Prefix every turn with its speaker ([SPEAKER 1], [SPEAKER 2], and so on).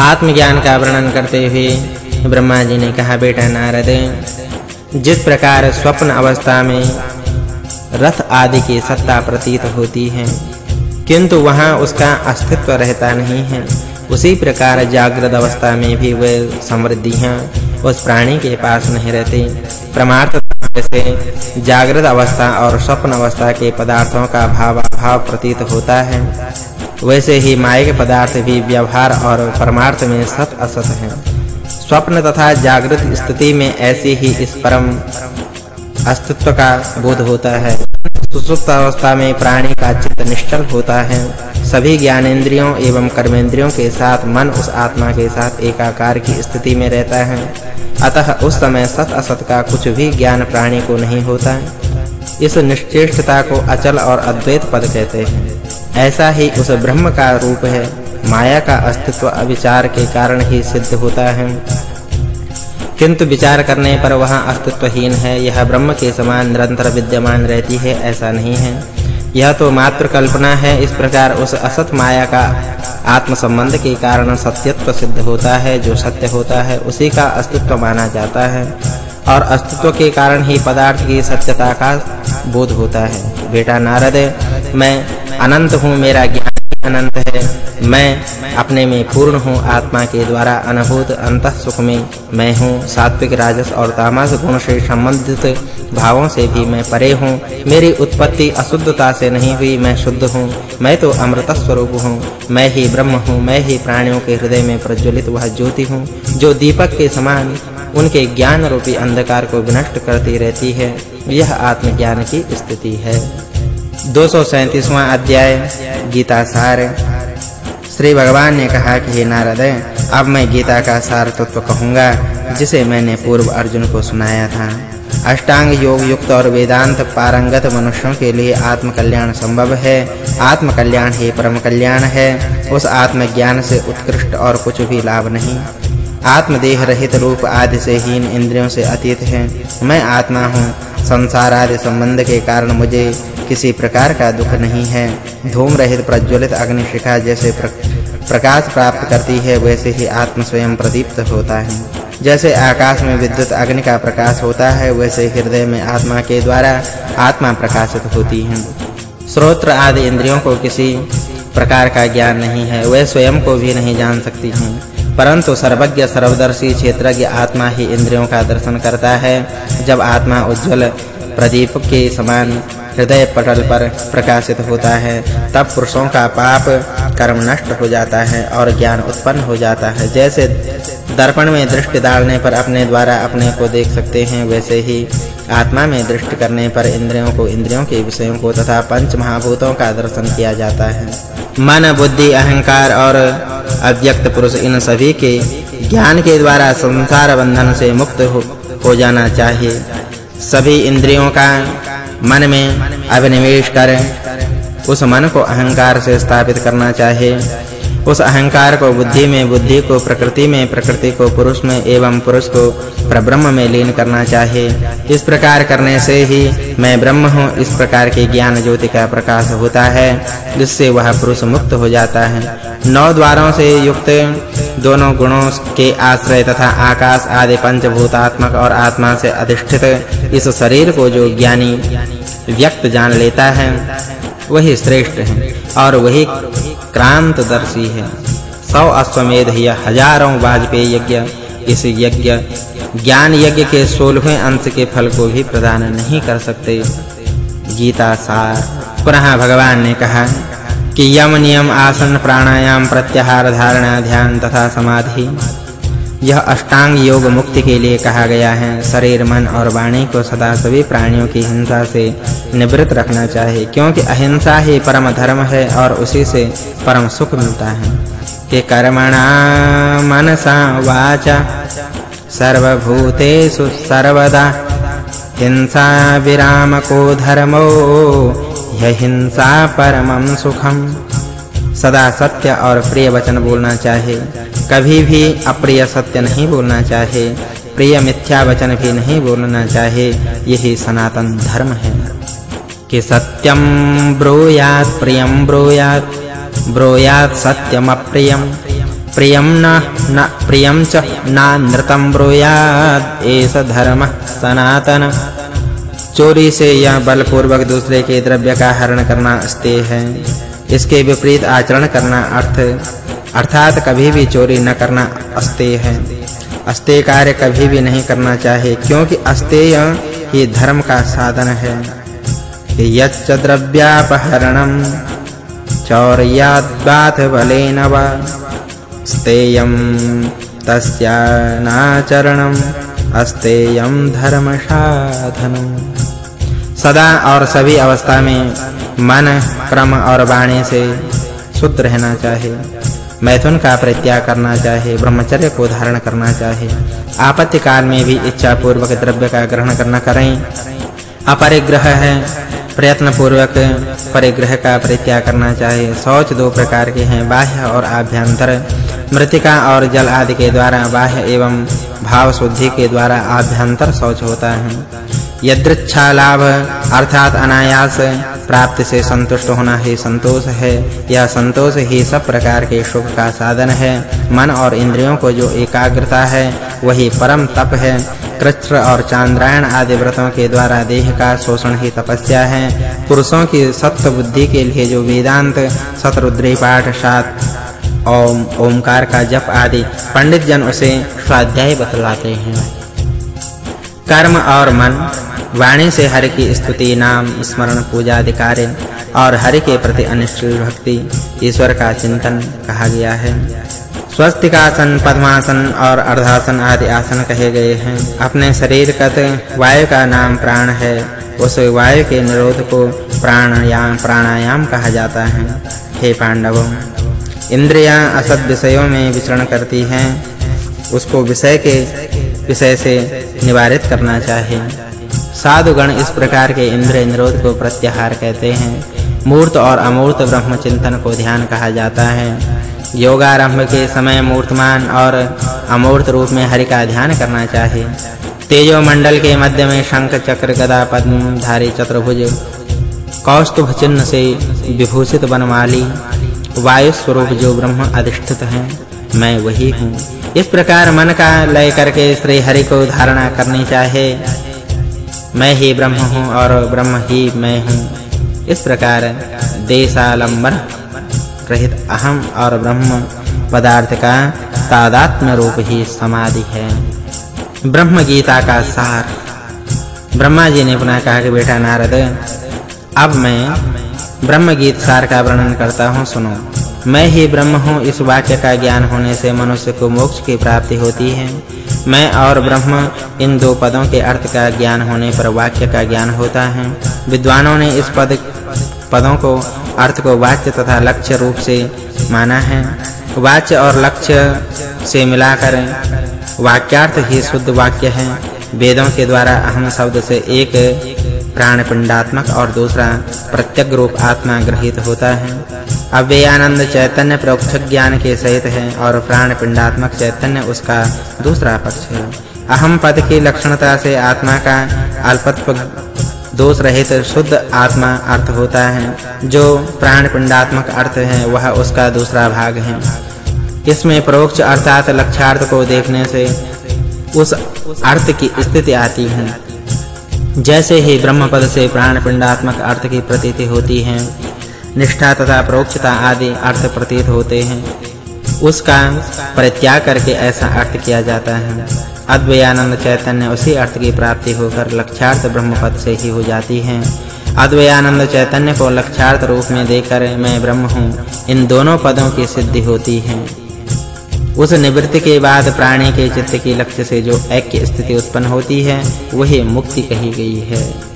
[SPEAKER 1] आत्मज्ञान का वर्णन करते हुए ब्रह्मा जी ने कहा, बेटा नारद, जिस प्रकार स्वप्न अवस्था में रथ आदि की सत्ता प्रतीत होती है, किंतु वहाँ उसका अस्तित्व रहता नहीं है, उसी प्रकार जागृत अवस्था में भी वे समृद्धियाँ उस प्राणी के पास नहीं रहती। परमार्थ से जागृत अवस्था और स्वप्न अवस्था के पदार्थों का भाव अभाव प्रतीत होता है। वैसे ही मायिक पदार्थ भी व्यवहार और परमार्थ में सत असत हैं। स्वप्न तथा जागृत स्थिति में ऐसी ही इस परम अस्तित्व का बोध होता है। सुसुप्त अवस्था में प्राणी का चित्त निश्चल होता है। सभी ज्ञानेंद्रियों एवं कर्मेंद्रियों के साथ मन उस आत्मा के साथ एकाकार की स्थिति में रहता है। अतः उस समय सत असत का कुछ भी ज्ञान प्राणी को नहीं होता। इस निश्चेष्टता को अचल और अद्वैत पद कहते हैं। ऐसा ही उस ब्रह्म का रूप है। माया का अस्तित्व अविचार के कारण ही सिद्ध होता है। किंतु विचार करने पर वह अस्तित्वहीन है। यह ब्रह्म के समान निरंतर विद्यमान रहती है, ऐसा नहीं है। यह तो मात्र कल्पना है। इस प्रकार उस असत माया का आत्म संबंध के कारण सत्यत्व सिद्ध होता है। जो सत्य होता है, उसी का अस्तित्व माना जाता है। और अस्तित्व के कारण ही पदार्थ की सत्यता का बोध होता है। बेटा नारद, मैं अनंत हूँ मेरा ज्ञान अनंत है। मैं अपने में पूर्ण हूँ। आत्मा के द्वारा अनुभूत अंत सुख में मैं हूँ। सात्विक राजस और तामस गुण से संबंधित भावों से भी मैं परे हूँ। मेरी उत्पत्ति अशुद्धता से नहीं हुई। मैं शुद्ध हूँ। मैं तो अमृत स्वरूप हूँ। मैं ही ब्रह्म हूँ। मैं ही प्राणियों के हृदय में प्रज्वलित वह ज्योति हूँ, जो दीपक के समान उनके ज्ञान रूपी अंधकार को विनष्ट करती रहती है। यह आत्मज्ञान की स्थिति है। 237वां अध्याय गीता सार। श्री भगवान ने कहा कि हे नारद, अब मैं गीता का सार तत्व कहूँगा, जिसे मैंने पूर्व अर्जुन को सुनाया था। अष्टांग योग युक्त और वेदांत पारंगत मनुष्यों के लिए आत्म कल्याण संभव है। आत्म कल्याण ही परम कल्याण है। उस आत्म ज्ञान से उत्कृष्ट और कुछ भी लाभ नहीं। आत्मदेह रहित रूप आदि से हीन इंद्रियों से अतीत है। मैं आत्मा हूँ। संसार आदि संबंध के कारण मुझे किसी प्रकार का दुख नहीं है। धूम रहित प्रज्वलित अग्नि शिखा जैसे प्रकाश प्राप्त करती है, वैसे ही आत्म स्वयं प्रदीप्त होता है। जैसे आकाश में विद्युत अग्नि का प्रकाश होता है, वैसे हृदय में आत्मा के द्वारा आत्मा प्रकाशित होती है। श्रोत्र आदि इंद्रियों को किसी प्रकार का ज्ञान नहीं है वे स्वयं को भी नहीं जान सकती हैं। परंतु सर्वज्ञ, सर्वदर्शी, क्षेत्रज्ञ आत्मा ही इंद्रियों का दर्शन करता है। जब आत्मा उज्जवल, प्रदीप के समान हृदय पटल पर प्रकाशित होता है तब पुरुषों का पाप कर्म नष्ट हो जाता है और ज्ञान उत्पन्न हो जाता है। जैसे दर्पण में दृष्टि डालने पर अपने द्वारा अपने को देख सकते हैं वैसे ही आत्मा में दृष्टि करने पर इंद्रियों को इंद्रियों के विषयों को तथा पंच महाभूतों का दर्शन किया जाता है। मन बुद्धि अहंकार और अव्यक्त पुरुष इन सभी के ज्ञान के द्वारा संसार बंधन से मुक्त हो, हो जाना चाहिए। सभी इंद्रियों का मन में अभिनिवेश करें। उस मन को अहंकार से स्थापित करना चाहिए। उस अहंकार को बुद्धि में, बुद्धि को प्रकृति में, प्रकृति को पुरुष में एवं पुरुष को परब्रह्म में लीन करना चाहिए। इस प्रकार करने से ही मैं ब्रह्म हूँ। इस प्रकार के ज्ञान ज्योति का प्रकाश होता है, जिससे वह पुरुष मुक्त हो जाता है। नौ द्वारों से युक्त दोनों गुणों के आश्रय तथा आकाश आदि पंचभूतात्मक और आत्मा से अधिष्ठित इस शरीर को जो ज्ञानी व्यक्त जान लेता है, वही श्रेष्ठ है और वही क्रांतदर्शी है। सौ अश्वमेध या हज़ारों वाजपेय यज्ञ, इस यज्ञ ज्ञान यज्ञ के 16वें अंश के फल को भी प्रदान नहीं कर सकते। गीता सार, पुनः भगवान ने कहा कि यम नियम आसन प्राणायाम प्रत्याहार धारणा ध्यान तथा समाधि। यह अष्टांग योग मुक्ति के लिए कहा गया है। शरीर, मन और वाणी को सदा सभी प्राणियों की हिंसा से निवृत्त रखना चाहिए, क्योंकि अहिंसा ही परम धर्म है और उसी से परम सुख मिलता है। कि कर्मणा मनसा वाचा, सर्वभूतेषु सर्वदा। हिंसा विराम को धर्मो यह हिंसा परमं सुखम। सदा सत्य और प्रिय वचन बोलना चाहिए कभी भी अप्रिय सत्य नहीं बोलना चाहिए प्रिय मिथ्या वचन भी नहीं बोलना चाहिए यही सनातन धर्म है। कि सत्यम ब्रूयात् प्रियम ब्रूयात्। ब्रूयात् सत्यम अप्रियम। प्रियं न न प्रियं च न नृतं ब्रूयाद एष धर्मः सनातन चोरी से या बलपूर्वक दूसरे के द्रव्य का हरण करना अस्तेय है। इसके विपरीत आचरण करना अर्थ, अर्थात कभी भी चोरी न करना अस्तेय है। अस्तेय कार्य कभी भी नहीं करना चाहिए क्योंकि अस्तेय ही धर्म का साधन है। यच्च द्रव्यापहरणं चौर्याद्वाथ बलेन वा, स्तेयं तस्यानाचरणम् अस्तेयं धर्मसाधनम् सदा और सभी अवस्था में मन, क्रम और वाणी से शुद्ध रहना चाहिए मैथुन का परित्याग करना चाहिए ब्रह्मचर्य को धारण करना चाहिए आपत्ति काल में भी इच्छा पूर्वक द्रव्य का ग्रहण करना करें। अपरिग्रह है प्रयत्न पूर्वक परिग्रह का परित्याग करना चाहिए शौच दो प्रकार के हैं, बाह्य और आभ्यंतर। मृतिका और जल आदि के द्वारा, बाह्य एवं भाव शुद्धि के द्वारा आभ्यंतर शौच होता है। यदृच्छा लाभ अर्थात अनायास प्राप्ति से संतुष्ट होना ही संतोष है। यह संतोष ही सब प्रकार के सुख का साधन है। मन और इंद्रियों को जो एकाग्रता है, वही परम तप है। कृष्ण और चांद्रायण आदि व्रतों के द्वारा देह का शोषण ही तपस्या है। पुरुषों की सत्व बुद्धि के लिए जो वेदांत, शतरुद्री पाठ, सात ओम ओमकार का जप आदि पंडित जन उसे स्वाध्याय बतलाते हैं। कर्म और मन, वाणी से हरि की स्तुति, नाम, स्मरण पूजा आदि कार्य और हरि के प्रति अनिश्चल भक्ति, ईश्वर का चिंतन कहा गया है। स्वस्तिकासन, पद्मासन और अर्धासन आदि आसन कहे गए हैं। अपने शरीर कत वायु का नाम प्राण है। उस वायु के निरोध को प्राणायाम प्राणायाम कहा जाता है। हे पांडवों इंद्रियाँ असद विषयों में विचरण करती हैं, उसको विषय के विषय से निवारित करना चाहिए। साधुगण इस प्रकार के इंद्र निरोध को प्रत्याहार कहते हैं। मूर्त और अमूर्त ब्रह्म चिंतन को ध्यान कहा जाता है। योगारंभ के समय मूर्तमान और अमूर्त रूप में हरि का ध्यान करना चाहिए। तेजो मंडल के मध्य में शंख, चक्र, गदा, पद्म, धारी, चतुर्भुज कौस्तुभ चिन्ह से विभूषित बनवाली वायु स्वरूप जो ब्रह्म अधिष्ठित है, मैं वही हूँ। इस प्रकार मन का लय करके श्री हरि को धारणा करनी चाहिए मैं ही ब्रह्म हूँ और ब्रह्म ही मैं हूँ। इस प्रकार देशालंबन रहित अहम और ब्रह्म पदार्थ का तादात्म्य रूप ही समाधि है। ब्रह्म गीता का सार। ब्रह्मा जी ने पुनः कहा कि, बेटा नारद, अब मैं ब्रह्म गीत सार का वर्णन करता हूँ, सुनो। मैं ही ब्रह्म हूँ, इस वाक्य का ज्ञान होने से मनुष्य को मोक्ष की प्राप्ति होती है। मैं और ब्रह्म, इन दो पदों के अर्थ का ज्ञान होने पर वाक्य का ज्ञान होता है। विद्वानों ने इस पद, पदों को, अर्थ को वाच्य तथा लक्ष्य रूप से माना है। वाच्य और लक्ष्य से मिलाकर वाक्यार्थ ही शुद्ध वाक्य है। वेदों के द्वारा अहम शब्द से एक प्राण पिंडात्मक और दूसरा प्रत्यग रूप आत्मा ग्रहित होता है। अव्ययानंद चैतन्य प्रोक्ष ज्ञान के सहित है और प्राण पिंडात्मक चैतन्य उसका दूसरा पक्ष है। अहम पद की लक्षणता से आत्मा का अल्पत्व दोष रहित शुद्ध आत्मा अर्थ होता है। जो प्राण पिंडात्मक अर्थ है, वह उसका दूसरा भाग है। इसमें परोक्ष अर्थात लक्ष्यार्थ को देखने से उस अर्थ की स्थिति आती है। जैसे ही ब्रह्म पद से प्राण पिंडात्मक अर्थ की प्रतीति होती है, निष्ठा तथा परोक्षता आदि अर्थ प्रतीत होते हैं। उसका परित्याग करके ऐसा अर्थ किया जाता है। अद्वैयानंद चैतन्य उसी अर्थ की प्राप्ति होकर लक्ष्यार्थ ब्रह्म पद से ही हो जाती है। अद्वैयानंद चैतन्य को लक्ष्यार्थ रूप में देखकर मैं ब्रह्म हूँ। इन दोनों पदों की सिद्धि होती है। उस निवृत्ति के बाद प्राणी के चित्त की लक्ष्य से जो ऐक्य स्थिति उत्पन्न होती है, वही मुक्ति कही गई है।